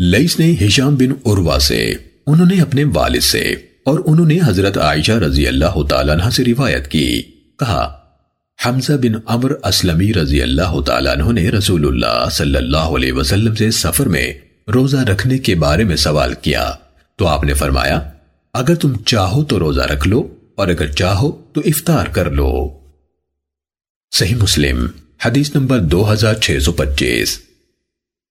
لئیس نے ہشام بن عروہ سے، انہوں نے اپنے والد سے اور انہوں نے حضرت عائشہ رضی اللہ تعالیٰ عنہ سے روایت کی۔ کہا، حمزہ بن عمر اسلمی رضی اللہ تعالیٰ عنہ نے رسول اللہ صلی اللہ علیہ وسلم سے سفر میں روزہ رکھنے کے بارے میں سوال کیا۔ تو آپ نے فرمایا، اگر تم چاہو تو روزہ رکھ لو، اور اگر چاہو تو افطار کر لو۔ صحیح مسلم، حدیث نمبر دو ہزار چھ سو پچیس۔